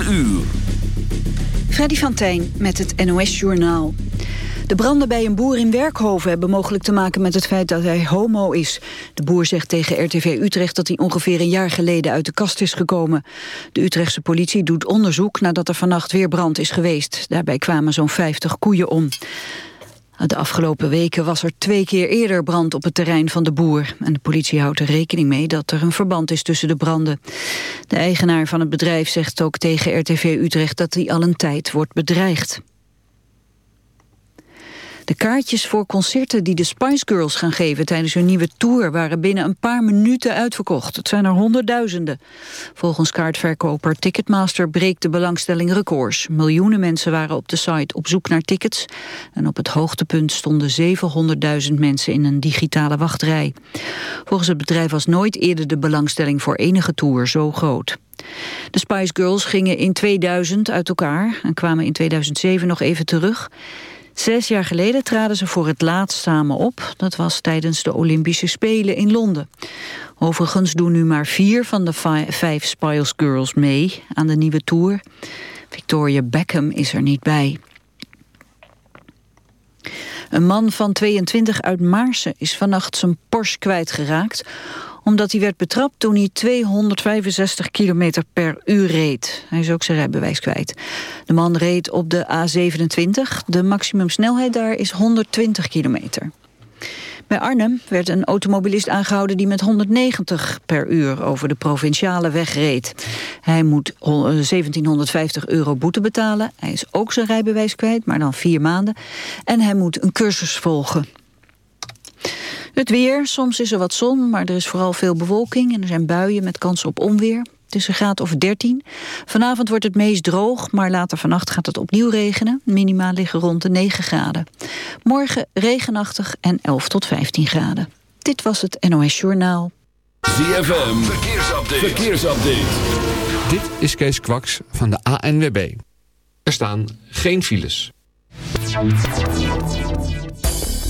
4 uur. Freddy van Tijn met het NOS-journaal. De branden bij een boer in Werkhoven hebben mogelijk te maken met het feit dat hij homo is. De boer zegt tegen RTV Utrecht dat hij ongeveer een jaar geleden uit de kast is gekomen. De Utrechtse politie doet onderzoek nadat er vannacht weer brand is geweest. Daarbij kwamen zo'n 50 koeien om. De afgelopen weken was er twee keer eerder brand op het terrein van de boer. En de politie houdt er rekening mee dat er een verband is tussen de branden. De eigenaar van het bedrijf zegt ook tegen RTV Utrecht dat hij al een tijd wordt bedreigd. De kaartjes voor concerten die de Spice Girls gaan geven tijdens hun nieuwe tour waren binnen een paar minuten uitverkocht. Het zijn er honderdduizenden. Volgens kaartverkoper Ticketmaster breekt de belangstelling records. Miljoenen mensen waren op de site op zoek naar tickets. En op het hoogtepunt stonden 700.000 mensen in een digitale wachtrij. Volgens het bedrijf was nooit eerder de belangstelling voor enige tour zo groot. De Spice Girls gingen in 2000 uit elkaar en kwamen in 2007 nog even terug. Zes jaar geleden traden ze voor het laatst samen op. Dat was tijdens de Olympische Spelen in Londen. Overigens doen nu maar vier van de vijf Spice Girls mee aan de nieuwe tour. Victoria Beckham is er niet bij. Een man van 22 uit Maarsen is vannacht zijn Porsche kwijtgeraakt omdat hij werd betrapt toen hij 265 km per uur reed. Hij is ook zijn rijbewijs kwijt. De man reed op de A27. De maximumsnelheid daar is 120 kilometer. Bij Arnhem werd een automobilist aangehouden die met 190 per uur over de provinciale weg reed. Hij moet 1750 euro boete betalen. Hij is ook zijn rijbewijs kwijt, maar dan vier maanden. En hij moet een cursus volgen. Het weer, soms is er wat zon, maar er is vooral veel bewolking... en er zijn buien met kans op onweer. Het is een graad of 13. Vanavond wordt het meest droog, maar later vannacht gaat het opnieuw regenen. Minima liggen rond de 9 graden. Morgen regenachtig en 11 tot 15 graden. Dit was het NOS Journaal. ZFM, verkeersupdate. verkeersupdate. Dit is Kees Kwaks van de ANWB. Er staan geen files.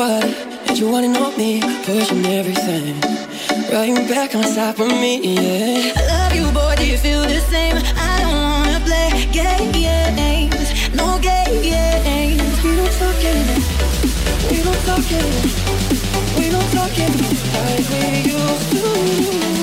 body, and you wanna know me, pushing everything. Right back on top of me, yeah. I love you, boy, do you feel the same? I don't wanna play games, no games. We don't talk anymore, we don't talk anymore, we don't talk anymore like we used to.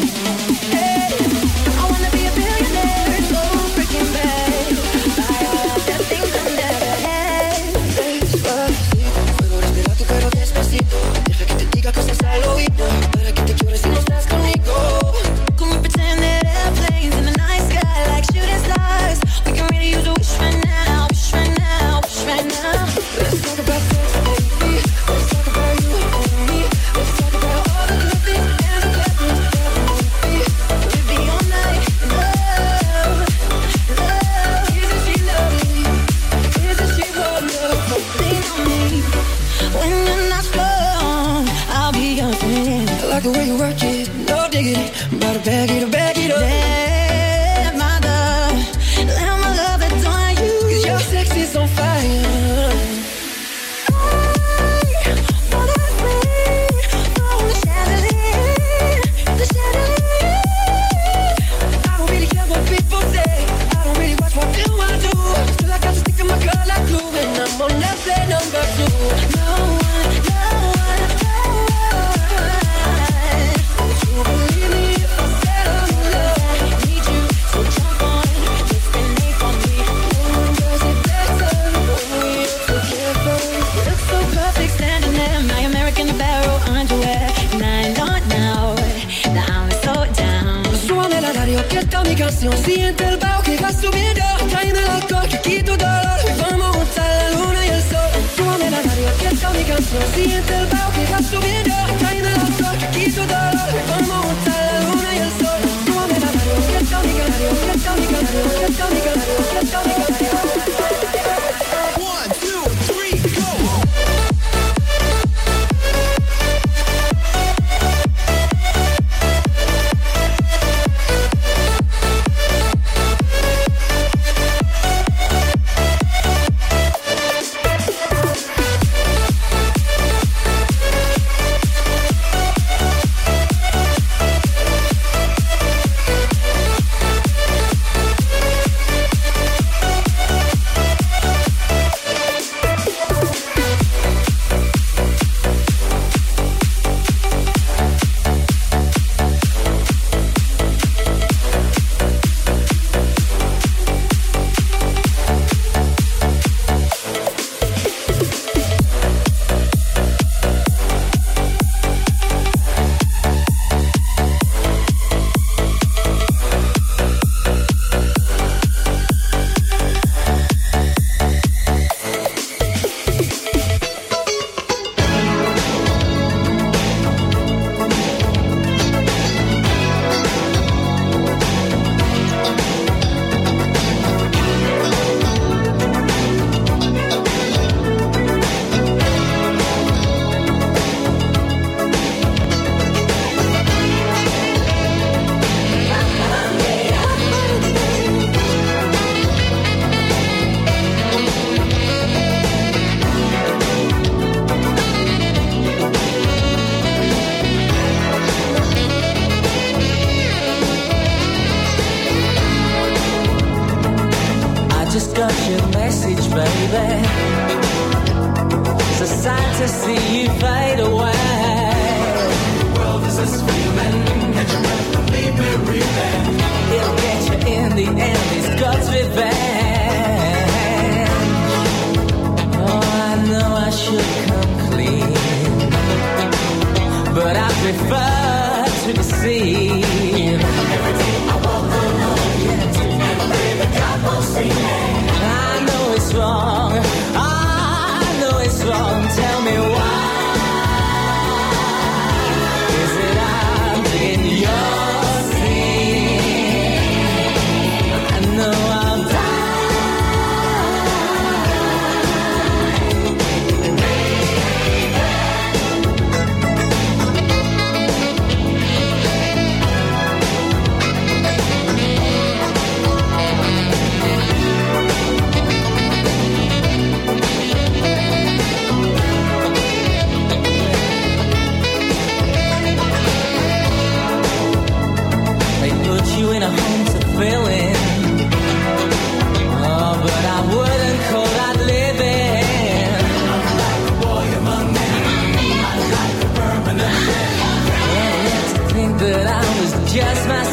That I was just myself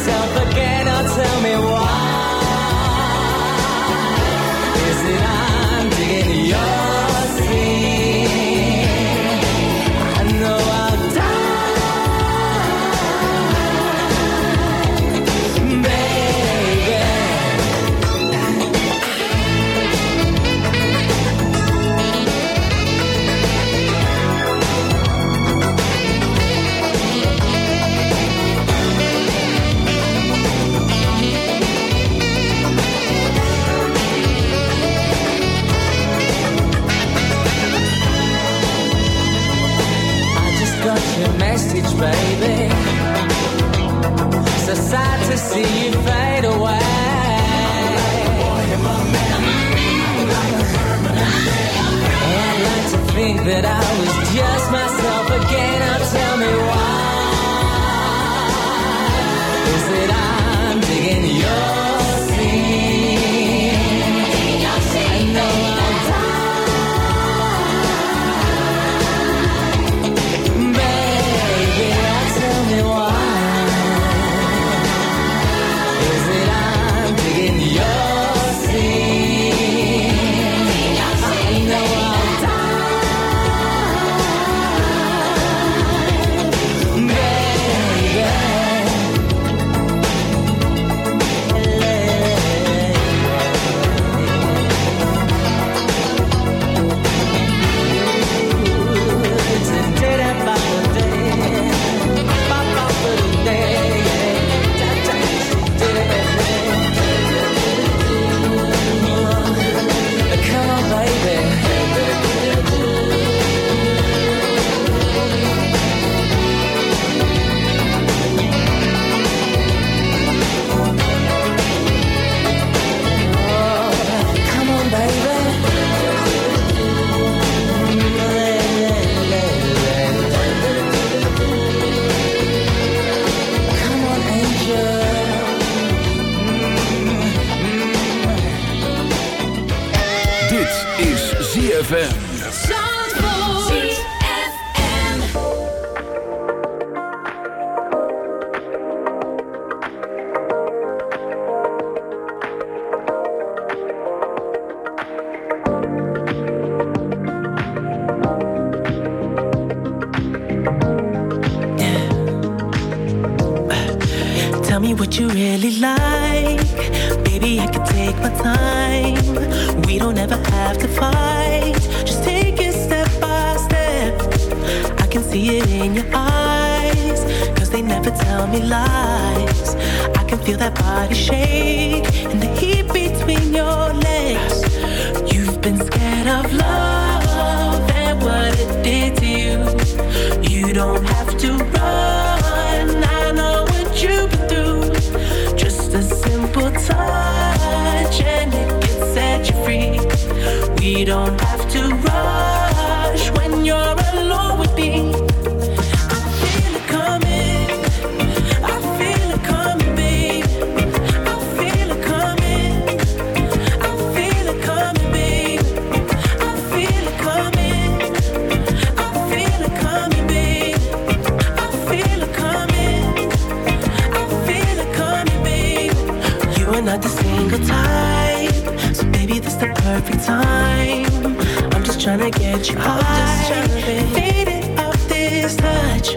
Not the single time. So baby, this the perfect time. I'm just trying to get you I'm high. Faded out this touch.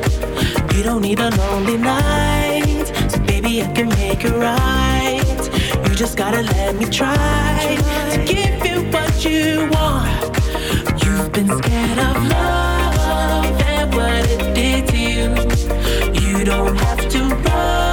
You don't need a lonely night. So baby, I can make it right. You just gotta let me try to give you what you want. You've been scared of love and what it did to you. You don't have to run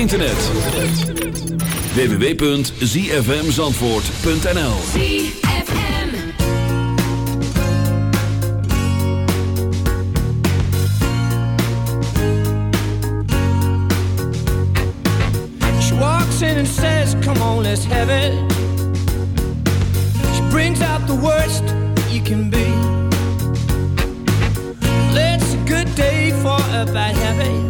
internet. www.zfmzandvoort.nl She walks in and says, Come on, let's have it. She brings out the worst you can be. It's a good day for a bad habit.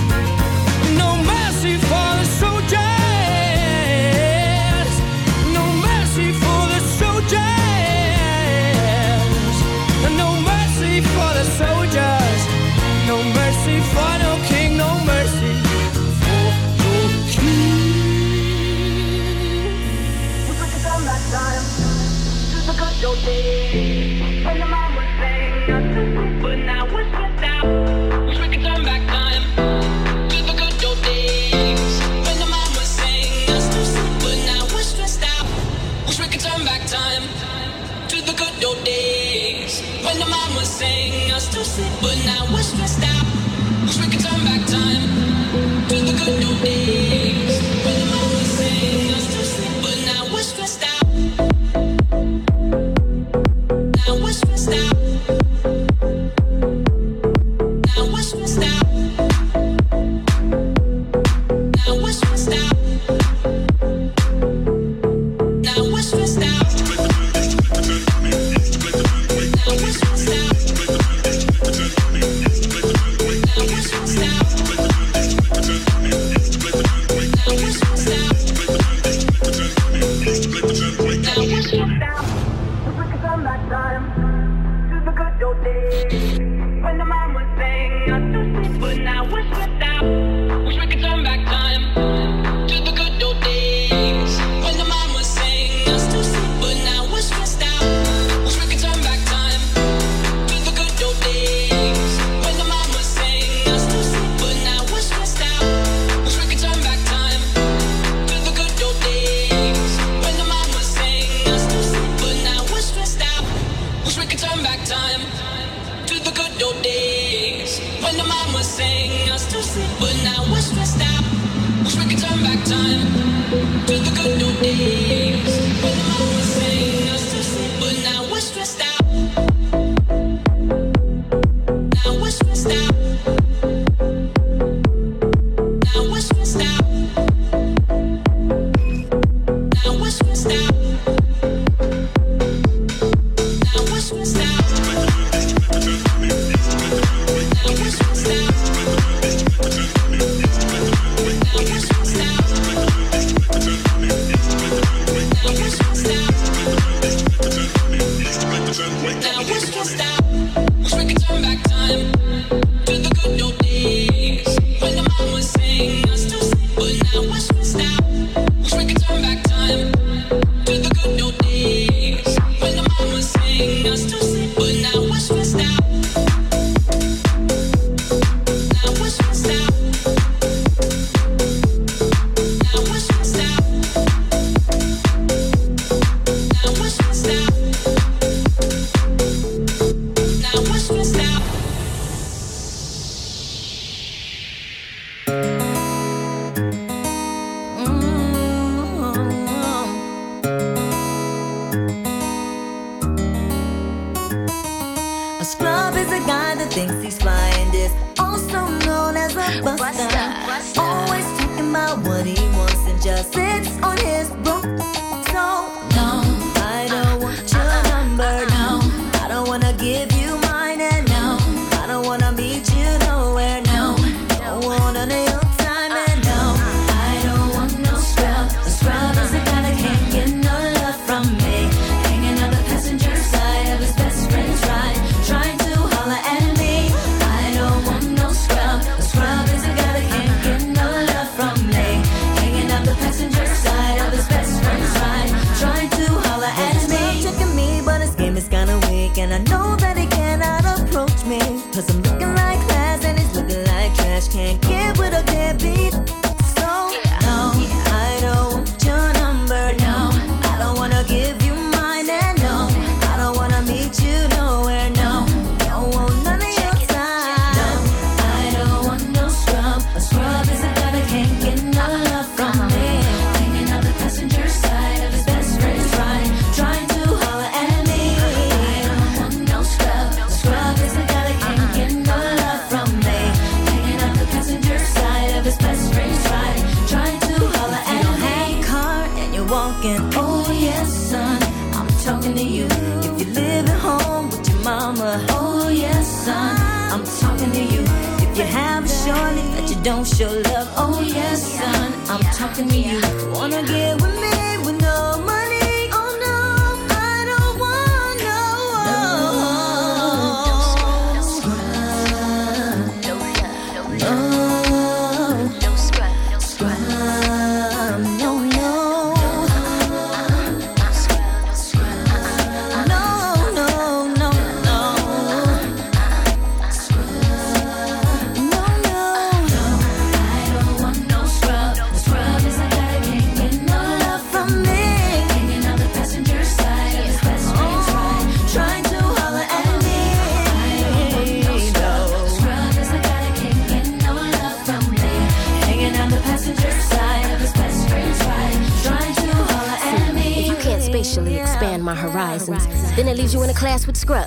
But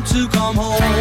time to come home.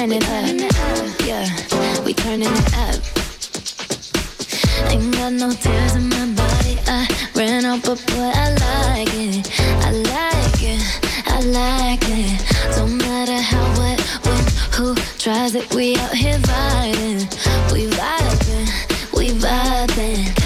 turn it up. Yeah, we turning it up. Ain't got no tears in my body. I ran up but boy, I like it. I like it. I like it. Don't matter how, what, when, who tries it. We out here vibing. We vibing. We vibing.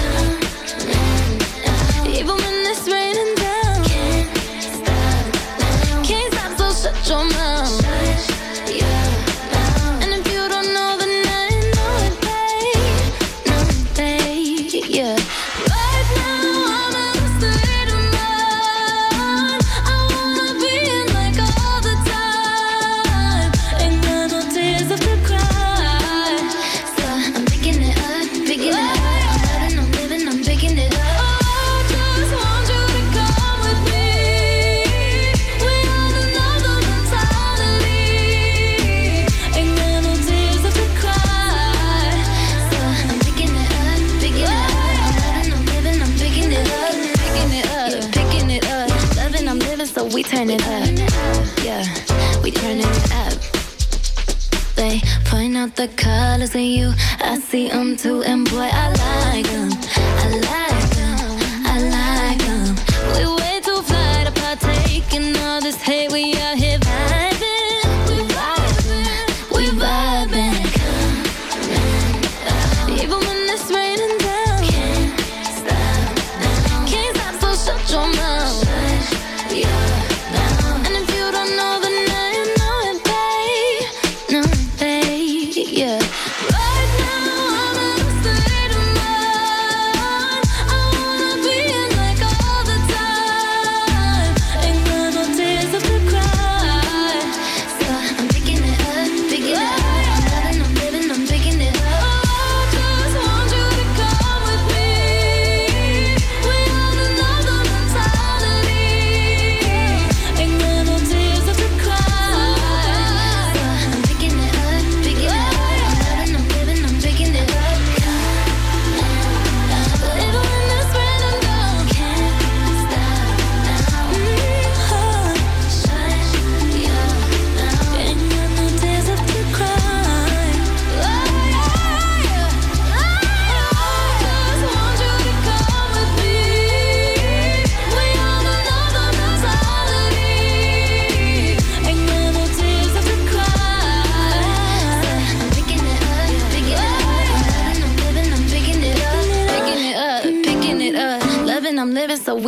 the colors in you. I see them too, and boy, I like them.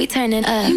turning up.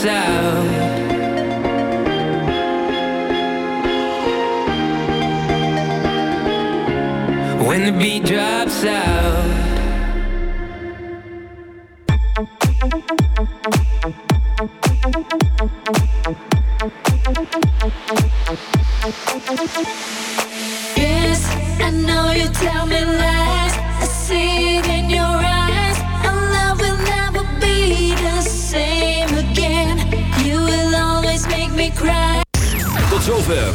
When the beat drops out Yes, I know you tell me.